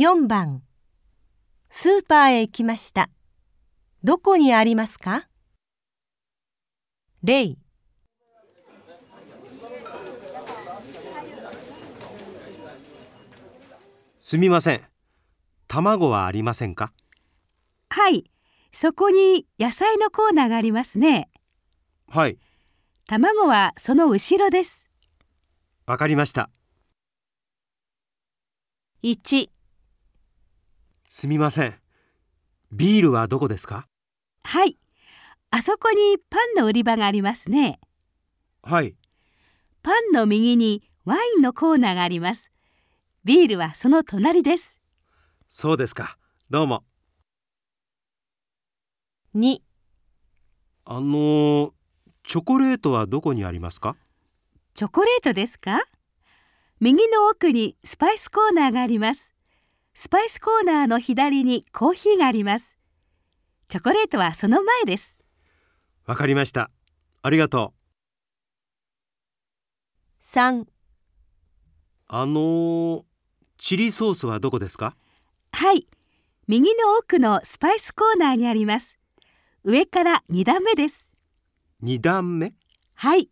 4番スーパーへ行きました。どこにありますか？例すみません。卵はありませんか？はい、そこに野菜のコーナーがありますね。はい、卵はその後ろです。わかりました。1すみません。ビールはどこですか？はい、あそこにパンの売り場がありますね。はい、パンの右にワインのコーナーがあります。ビールはその隣です。そうですか。どうも。2あのーチョコレートはどこにありますか？チョコレートですか？右の奥にスパイスコーナーがあります。スパイスコーナーの左にコーヒーがあります。チョコレートはその前です。わかりました。ありがとう。3あのーチリソースはどこですか？はい、右の奥のスパイスコーナーにあります。上から2段目です。二段目？はい、